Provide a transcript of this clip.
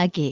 악이